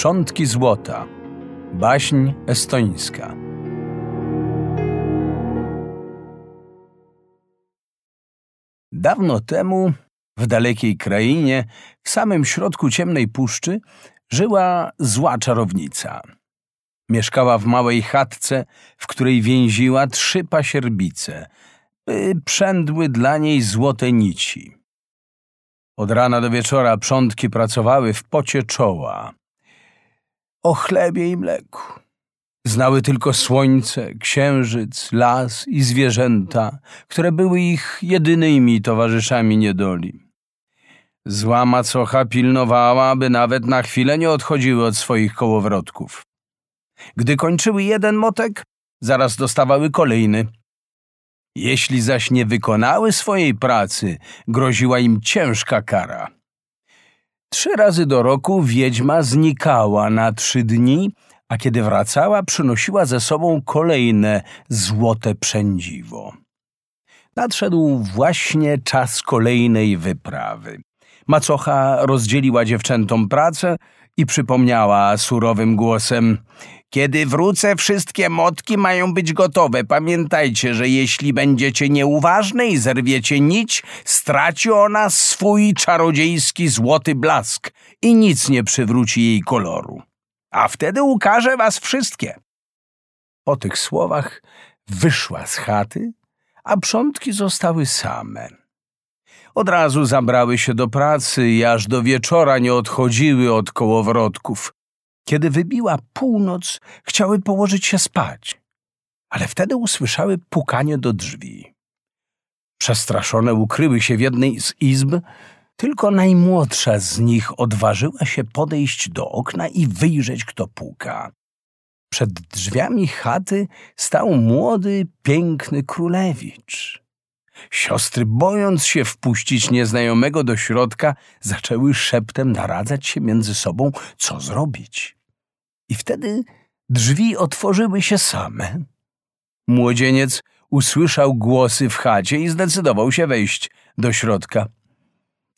Przątki złota. Baśń estońska. Dawno temu, w dalekiej krainie, w samym środku ciemnej puszczy, żyła zła czarownica. Mieszkała w małej chatce, w której więziła trzy pasierbice, by przędły dla niej złote nici. Od rana do wieczora przątki pracowały w pocie czoła. O chlebie i mleku. Znały tylko słońce, księżyc, las i zwierzęta, które były ich jedynymi towarzyszami niedoli. Zła macocha pilnowała, by nawet na chwilę nie odchodziły od swoich kołowrotków. Gdy kończyły jeden motek, zaraz dostawały kolejny. Jeśli zaś nie wykonały swojej pracy, groziła im ciężka kara. Trzy razy do roku wiedźma znikała na trzy dni, a kiedy wracała, przynosiła ze sobą kolejne złote przędziwo. Nadszedł właśnie czas kolejnej wyprawy. Macocha rozdzieliła dziewczętom pracę i przypomniała surowym głosem: Kiedy wrócę, wszystkie motki mają być gotowe. Pamiętajcie, że jeśli będziecie nieuważne i zerwiecie nić, straci ona swój czarodziejski złoty blask i nic nie przywróci jej koloru. A wtedy ukażę was wszystkie. Po tych słowach wyszła z chaty, a przątki zostały same. Od razu zabrały się do pracy i aż do wieczora nie odchodziły od kołowrotków. Kiedy wybiła północ, chciały położyć się spać, ale wtedy usłyszały pukanie do drzwi. Przestraszone ukryły się w jednej z izb, tylko najmłodsza z nich odważyła się podejść do okna i wyjrzeć, kto puka. Przed drzwiami chaty stał młody, piękny królewicz. Siostry, bojąc się wpuścić nieznajomego do środka, zaczęły szeptem naradzać się między sobą, co zrobić. I wtedy drzwi otworzyły się same. Młodzieniec usłyszał głosy w chacie i zdecydował się wejść do środka.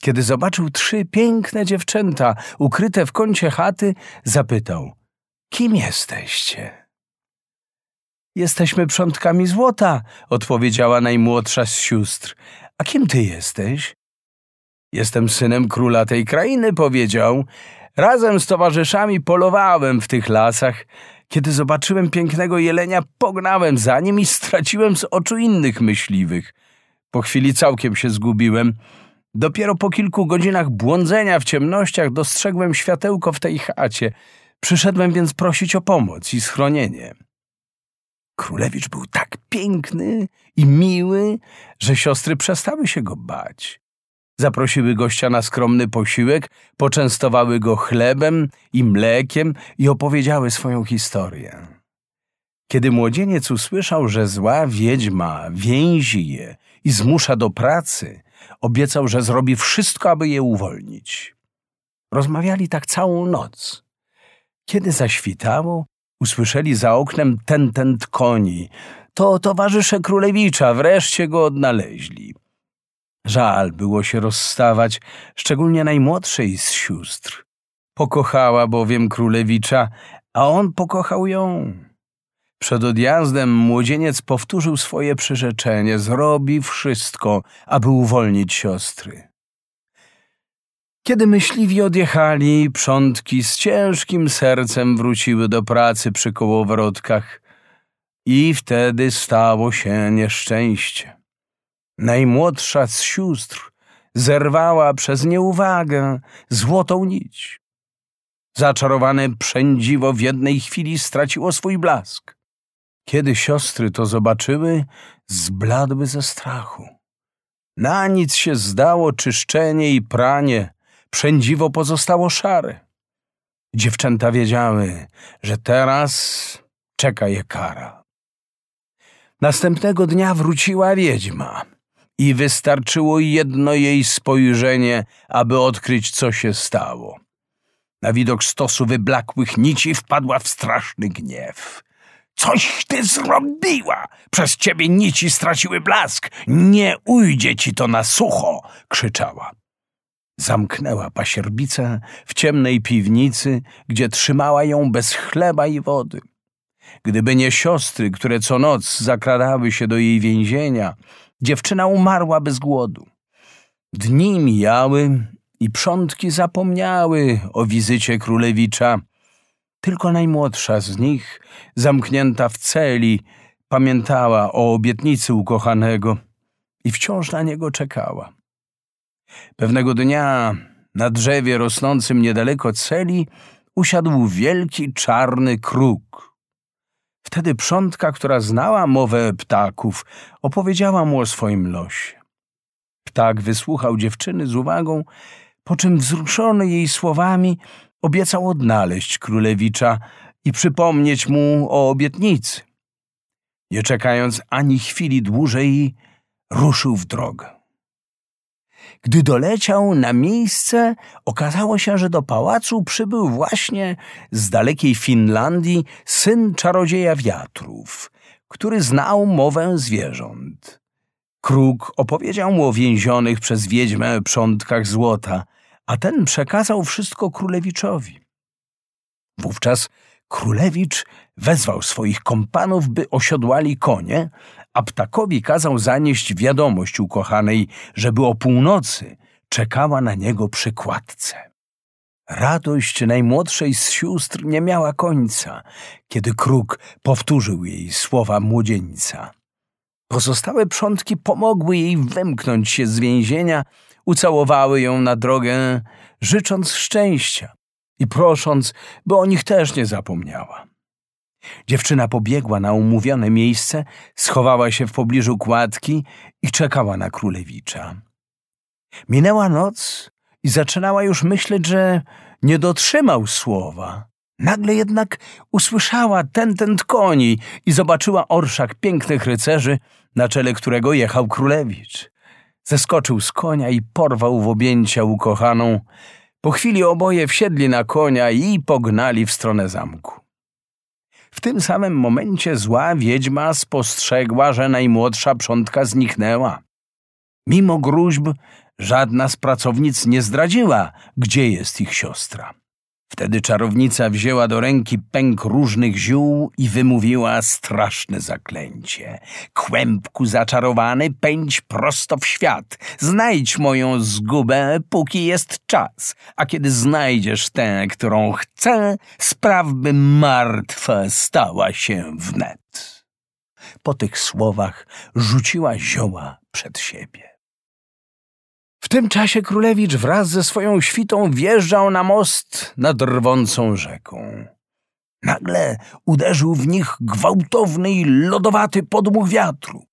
Kiedy zobaczył trzy piękne dziewczęta ukryte w kącie chaty, zapytał: Kim jesteście? Jesteśmy przątkami złota, odpowiedziała najmłodsza z sióstr. A kim ty jesteś? Jestem synem króla tej krainy, powiedział. Razem z towarzyszami polowałem w tych lasach. Kiedy zobaczyłem pięknego jelenia, pognałem za nim i straciłem z oczu innych myśliwych. Po chwili całkiem się zgubiłem. Dopiero po kilku godzinach błądzenia w ciemnościach dostrzegłem światełko w tej chacie. Przyszedłem więc prosić o pomoc i schronienie. Królewicz był tak piękny i miły, że siostry przestały się go bać. Zaprosiły gościa na skromny posiłek, poczęstowały go chlebem i mlekiem i opowiedziały swoją historię. Kiedy młodzieniec usłyszał, że zła wiedźma więzi je i zmusza do pracy, obiecał, że zrobi wszystko, aby je uwolnić. Rozmawiali tak całą noc. Kiedy zaświtało, usłyszeli za oknem ten tent koni. To towarzysze królewicza wreszcie go odnaleźli. Żal było się rozstawać, szczególnie najmłodszej z sióstr. Pokochała bowiem królewicza, a on pokochał ją. Przed odjazdem młodzieniec powtórzył swoje przyrzeczenie, zrobi wszystko, aby uwolnić siostry. Kiedy myśliwi odjechali, przątki z ciężkim sercem wróciły do pracy przy kołowrotkach i wtedy stało się nieszczęście. Najmłodsza z sióstr zerwała przez nieuwagę złotą nić. Zaczarowane przędziwo w jednej chwili straciło swój blask. Kiedy siostry to zobaczyły, zbladły ze strachu. Na nic się zdało czyszczenie i pranie, przędziwo pozostało szare. Dziewczęta wiedziały, że teraz czeka je kara. Następnego dnia wróciła wiedźma i wystarczyło jedno jej spojrzenie, aby odkryć, co się stało. Na widok stosu wyblakłych nici wpadła w straszny gniew. Coś ty zrobiła! Przez ciebie nici straciły blask! Nie ujdzie ci to na sucho! krzyczała. Zamknęła pasierbicę w ciemnej piwnicy, gdzie trzymała ją bez chleba i wody. Gdyby nie siostry, które co noc zakradały się do jej więzienia, dziewczyna umarłaby z głodu. Dni mijały i przątki zapomniały o wizycie królewicza. Tylko najmłodsza z nich, zamknięta w celi, pamiętała o obietnicy ukochanego i wciąż na niego czekała. Pewnego dnia na drzewie rosnącym niedaleko celi usiadł wielki czarny kruk. Wtedy przątka, która znała mowę ptaków, opowiedziała mu o swoim losie. Ptak wysłuchał dziewczyny z uwagą, po czym wzruszony jej słowami obiecał odnaleźć królewicza i przypomnieć mu o obietnicy. Nie czekając ani chwili dłużej, ruszył w drogę. Gdy doleciał na miejsce, okazało się, że do pałacu przybył właśnie z dalekiej Finlandii syn czarodzieja wiatrów, który znał mowę zwierząt. Kruk opowiedział mu o więzionych przez wiedźmę przątkach złota, a ten przekazał wszystko królewiczowi. Wówczas królewicz wezwał swoich kompanów, by osiodłali konie, a ptakowi kazał zanieść wiadomość ukochanej, żeby o północy czekała na niego przy kładce. Radość najmłodszej z sióstr nie miała końca, kiedy kruk powtórzył jej słowa młodzieńca. Pozostałe przątki pomogły jej wymknąć się z więzienia, ucałowały ją na drogę, życząc szczęścia i prosząc, by o nich też nie zapomniała. Dziewczyna pobiegła na umówione miejsce, schowała się w pobliżu kładki i czekała na królewicza. Minęła noc i zaczynała już myśleć, że nie dotrzymał słowa. Nagle jednak usłyszała ten tent koni i zobaczyła orszak pięknych rycerzy, na czele którego jechał królewicz. Zeskoczył z konia i porwał w objęcia ukochaną. Po chwili oboje wsiedli na konia i pognali w stronę zamku. W tym samym momencie zła wiedźma spostrzegła, że najmłodsza przątka zniknęła. Mimo gruźb żadna z pracownic nie zdradziła, gdzie jest ich siostra. Wtedy czarownica wzięła do ręki pęk różnych ziół i wymówiła straszne zaklęcie. Kłębku zaczarowany, pędź prosto w świat. Znajdź moją zgubę, póki jest czas. A kiedy znajdziesz tę, którą chcę, spraw, by martwa stała się wnet. Po tych słowach rzuciła zioła przed siebie. Tym czasie królewicz wraz ze swoją świtą wjeżdżał na most nad rwącą rzeką. Nagle uderzył w nich gwałtowny i lodowaty podmuch wiatru.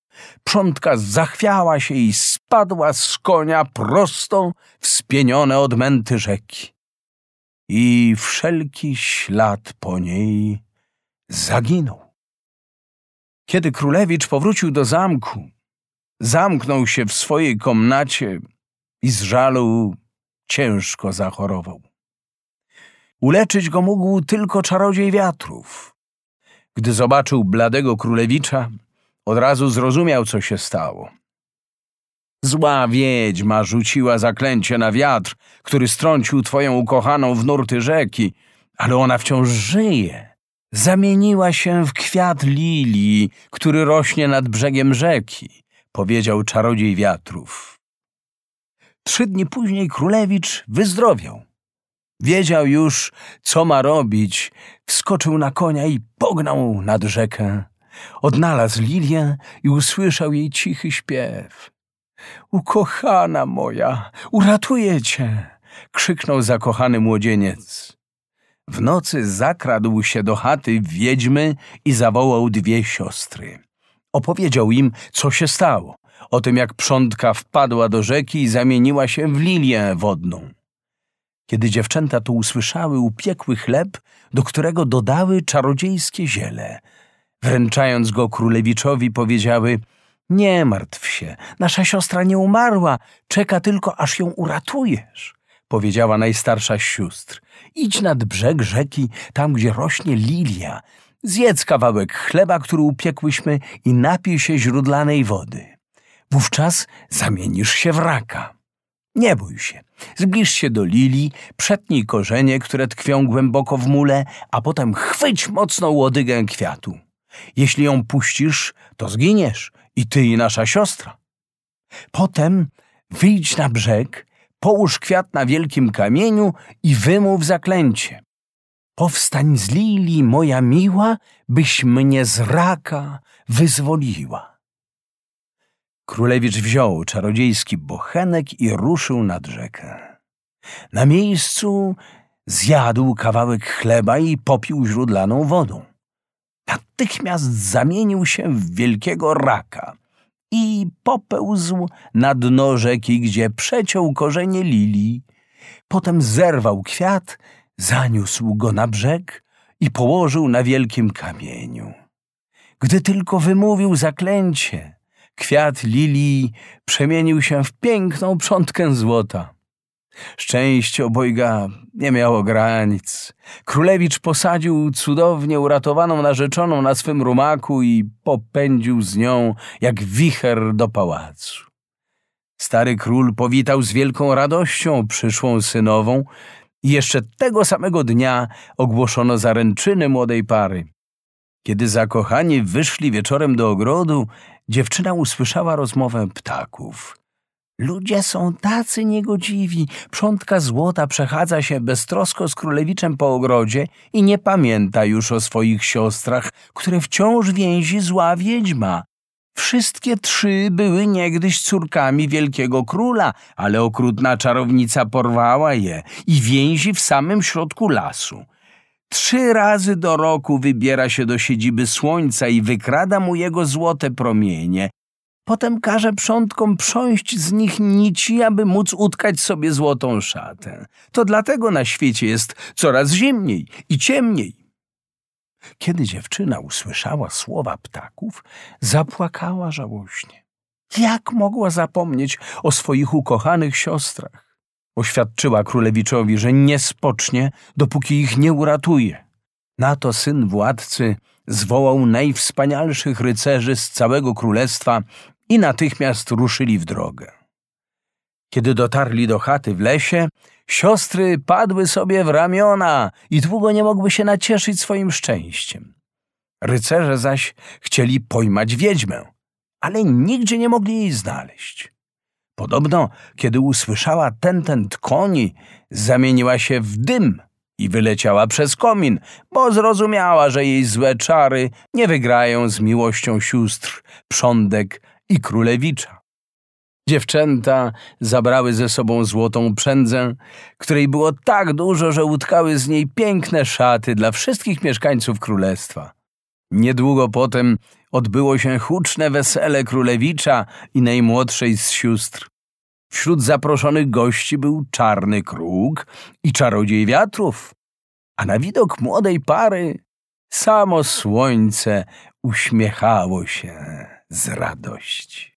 Przątka zachwiała się i spadła z konia prosto w spienione odmęty rzeki. I wszelki ślad po niej zaginął. Kiedy królewicz powrócił do zamku, zamknął się w swojej komnacie i z żalu ciężko zachorował. Uleczyć go mógł tylko czarodziej wiatrów. Gdy zobaczył bladego królewicza, od razu zrozumiał, co się stało. Zła wiedźma rzuciła zaklęcie na wiatr, który strącił twoją ukochaną w nurty rzeki, ale ona wciąż żyje. Zamieniła się w kwiat lilii, który rośnie nad brzegiem rzeki, powiedział czarodziej wiatrów. Trzy dni później królewicz wyzdrowiał. Wiedział już, co ma robić, wskoczył na konia i pognał nad rzekę. Odnalazł Lilię i usłyszał jej cichy śpiew. Ukochana moja, uratuję cię! krzyknął zakochany młodzieniec. W nocy zakradł się do chaty wiedźmy i zawołał dwie siostry. Opowiedział im, co się stało o tym jak przątka wpadła do rzeki i zamieniła się w lilię wodną. Kiedy dziewczęta to usłyszały, upiekły chleb, do którego dodały czarodziejskie ziele. Wręczając go królewiczowi, powiedziały – nie martw się, nasza siostra nie umarła, czeka tylko, aż ją uratujesz powiedziała najstarsza z sióstr. Idź nad brzeg rzeki, tam gdzie rośnie lilia. Zjedz kawałek chleba, który upiekłyśmy i napij się źródlanej wody wówczas zamienisz się w raka. Nie bój się. Zbliż się do lilii, przetnij korzenie, które tkwią głęboko w mule, a potem chwyć mocną łodygę kwiatu. Jeśli ją puścisz, to zginiesz i ty i nasza siostra. Potem wyjdź na brzeg, połóż kwiat na wielkim kamieniu i wymów zaklęcie. Powstań z lilii, moja miła, byś mnie z raka wyzwoliła. Królewicz wziął czarodziejski bochenek i ruszył nad rzekę. Na miejscu zjadł kawałek chleba i popił źródlaną wodą. Natychmiast zamienił się w wielkiego raka i popełzł na dno rzeki, gdzie przeciął korzenie lilii. Potem zerwał kwiat, zaniósł go na brzeg i położył na wielkim kamieniu. Gdy tylko wymówił zaklęcie, kwiat lilii przemienił się w piękną przątkę złota. Szczęście obojga nie miało granic. Królewicz posadził cudownie uratowaną narzeczoną na swym rumaku i popędził z nią jak wicher do pałacu. Stary król powitał z wielką radością przyszłą synową i jeszcze tego samego dnia ogłoszono zaręczyny młodej pary. Kiedy zakochani wyszli wieczorem do ogrodu, dziewczyna usłyszała rozmowę ptaków. Ludzie są tacy niegodziwi. Przątka złota przechadza się beztrosko z królewiczem po ogrodzie i nie pamięta już o swoich siostrach, które wciąż więzi zła wiedźma. Wszystkie trzy były niegdyś córkami wielkiego króla, ale okrutna czarownica porwała je i więzi w samym środku lasu. Trzy razy do roku wybiera się do siedziby słońca i wykrada mu jego złote promienie. Potem każe przątkom prząść z nich nici, aby móc utkać sobie złotą szatę. To dlatego na świecie jest coraz zimniej i ciemniej. Kiedy dziewczyna usłyszała słowa ptaków, zapłakała żałośnie. Jak mogła zapomnieć o swoich ukochanych siostrach? Oświadczyła królewiczowi, że nie spocznie, dopóki ich nie uratuje. Na to syn władcy zwołał najwspanialszych rycerzy z całego królestwa i natychmiast ruszyli w drogę. Kiedy dotarli do chaty w lesie, siostry padły sobie w ramiona i długo nie mogły się nacieszyć swoim szczęściem. Rycerze zaś chcieli pojmać wiedźmę, ale nigdzie nie mogli jej znaleźć. Podobno, kiedy usłyszała ten tent koni, zamieniła się w dym i wyleciała przez komin, bo zrozumiała, że jej złe czary nie wygrają z miłością sióstr, prządek i królewicza. Dziewczęta zabrały ze sobą złotą przędzę, której było tak dużo, że utkały z niej piękne szaty dla wszystkich mieszkańców królestwa. Niedługo potem odbyło się huczne wesele królewicza i najmłodszej z sióstr. Wśród zaproszonych gości był czarny kruk i czarodziej wiatrów, a na widok młodej pary samo słońce uśmiechało się z radości.